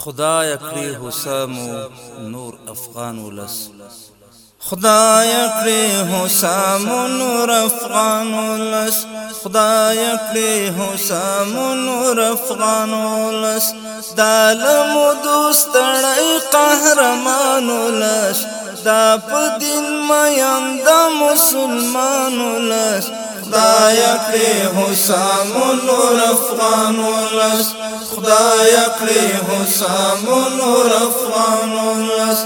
خدای کړی حسام نور افغان ولس خدای کړی حسام نور افغان ولس خدای کړی حسام نور افغان ولس دالم دوستړی قهرمان ولس دا په دین مېند مسلمان ولس خدای کړې حسام نور افغان ولس خدای کړې حسام نور افغان ولس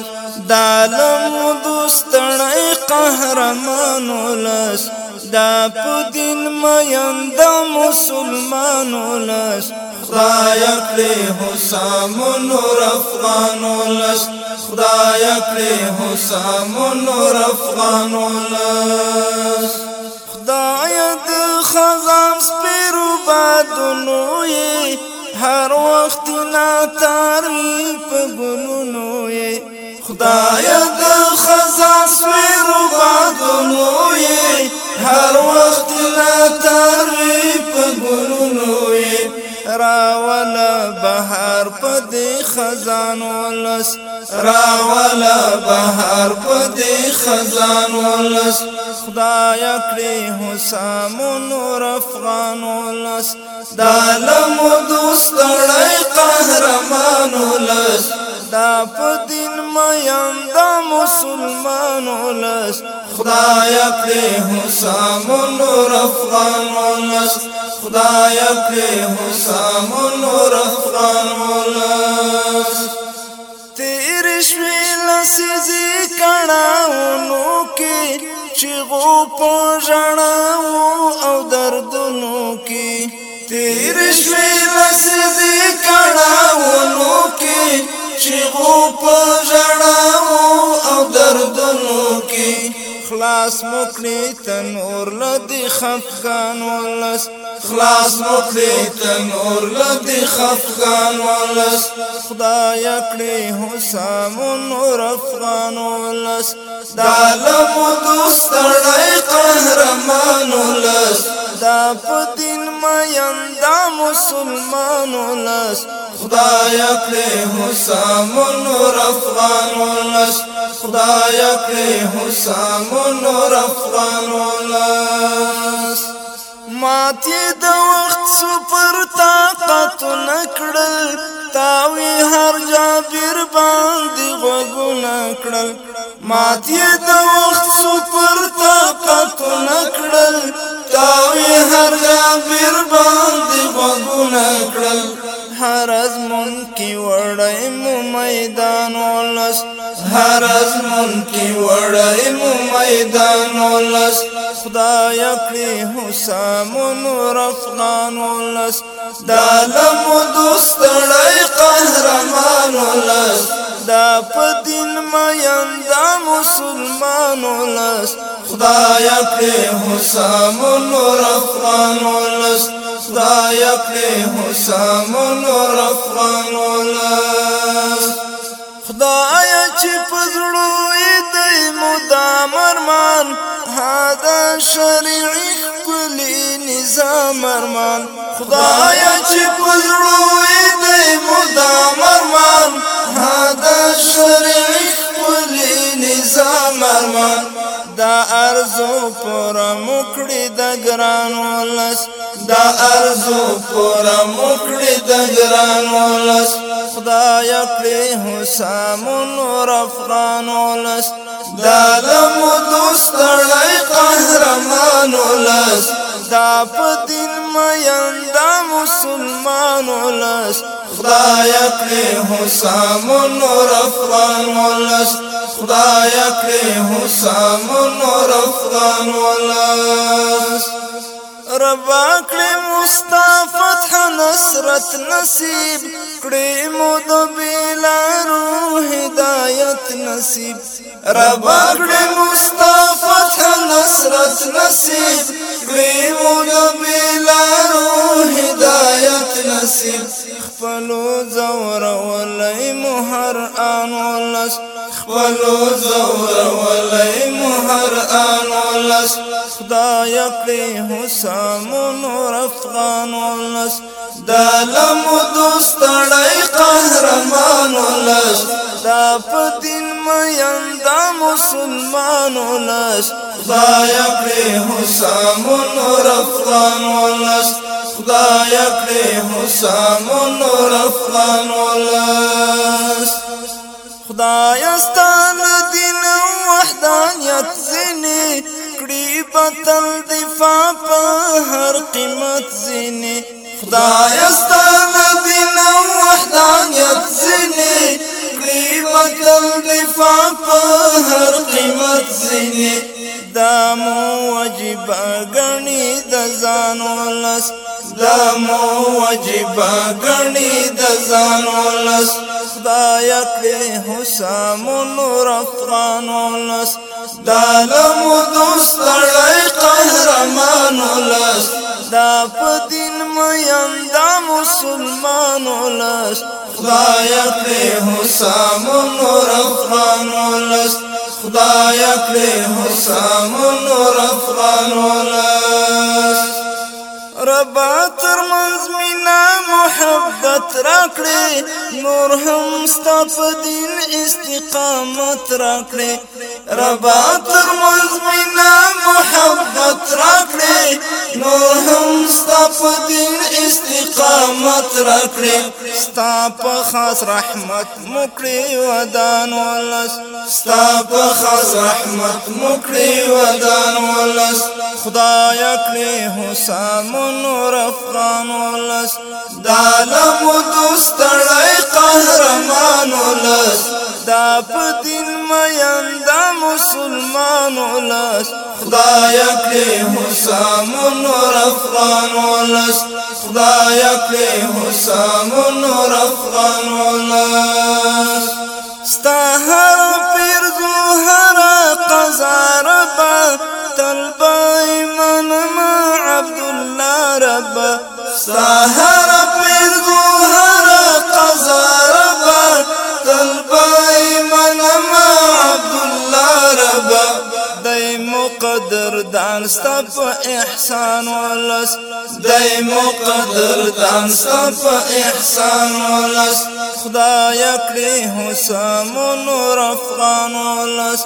دالم دوستړی قهرمان ولس دا په دین میند مسلمان ولس خدای کړې حسام نور افغان ولس خدای کړې حسام نور افغان ولس خدای خغم سپیرو بادونو یې هر وخت نا تاری په ګلونو یې خدای د خزان سپیرو بادونو یې هر وخت نا تاری په ګلونو یې راوړ بهار پدې خزان ولس راولا بهار پدې خزان ولس خدای کړې حسام نور افغان ولس دالم دوستړې قهرمان ولس دا په دین مېم دا مسلمان ولس خدای کړې حسام نور افغان ولس خدای کړې حسام نور افغان مولاس تیر شوی لسیزی کڼاونو کې چغو په ژړاو او دردونو کې تیر شوی لسیزی کڼاو خلاص مکلی تنور لدی خفقان ولس خلاص مکلی تنور لدی خفقان ولس خدای کړی حسام نور افغان ولس دالم دوستړی قهرمان ولس دا په دین مېن دا مسلمان ولس خدای کړی حسام نور افغان ولس خدای کړې حسام نور افغان ولاس ماتې د وخت سپر طاقت نکړل تاوی هر جابر باندې غوګونه کړل ماتې د وخت سپر طاقت نکړل تاوی هر جابر باندې غوګونه کړل هر از مون کی وړای مو میدان ولس هر از مون کی وړای مو میدان ولس خدای کړی حسام نور افغان ولس دالم دوستړی قهرمان ولس دا پدین میان دا مسلمان ولس خدای کړی حسام نور افغان ولس خدای کړې حسام نور افغان ولاس خدای چې پزړو دې مدام ارمان هادا شریعي کلی نظام ارمان خدای چې پزړو دې مدام پورا مکړی د ګران ولس دا ارزو پورا مکړی د ګران ولس خدای کړی حسام نور افغان ولس دا لم دوستړی قهرمان ولس دا په دین نمینده مسلمان ولس خدای کړې حسام نور افغان ولس خدای کړې حسام نور افغان ولس ربا کړې مصطفی نصرت نصیب کړې مو د بلارو هدایت نصیب ربا کړې مصطفی نصرت نصیب کړې مو د ملارو هدایت نصیب خپلو زور ولې مهر ان ولس خپلو زور ولې مهر ان ولس خدای کړې حسام نور افغان ولس دلم دوست اړای قهرمان ولس دا په دین نمینده مسلمانون است خدای کړې حسامون رفقانون است خدای کړې حسامون رفقانون است خدای استان دین وحدانیت زینه کړي بتل دفاع په هر قیمت زینه خدای استان دین وحدانیت وفا په هر قیمت زینه دا مو واجب غني د ځان ولس دا مو واجب غني د ځان ولس خدای کړې حسام نور افغان ولس دا لمو دوست لای قهرمان ولس دا په دین مېن مسلمان ولس خدای کړې حسام نور افغان ولس خدای کړې حسام نور افغان ولس ربا تر من محبت راكلي نور هم ستف استقامت راكلي ربا تر من محبت راكلي نور هم ستف استقامت راكلي ستاپ خاص رحمت مكري ودان ولس ستاپ خاص رحمت مكري ودان ولس خدای کړې حسامون نور افغان ولس د عالم دوستړی قهرمان ولس دا په دین میان دا مسلمان ولس خدای کړې حسام نور افغان ولس خدای کړې حسام نور افغان ولس ستاهر پیر ګوهر قزار بار تلبای منم عبد الله رب دای مقدر دان ستپ احسان ولس دای مقدر دان ستپ احسان ولس خدای کړی حسام نور افغان ولس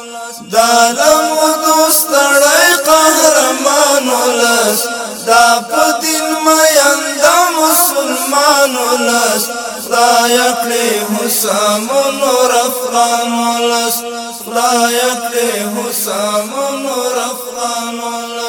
دالم دوست لای قهرمان ولس دا په دین مېند مسلمان ولس خدای کړې حسام نور افغان ولس خدای کړې حسام نور افغان ولس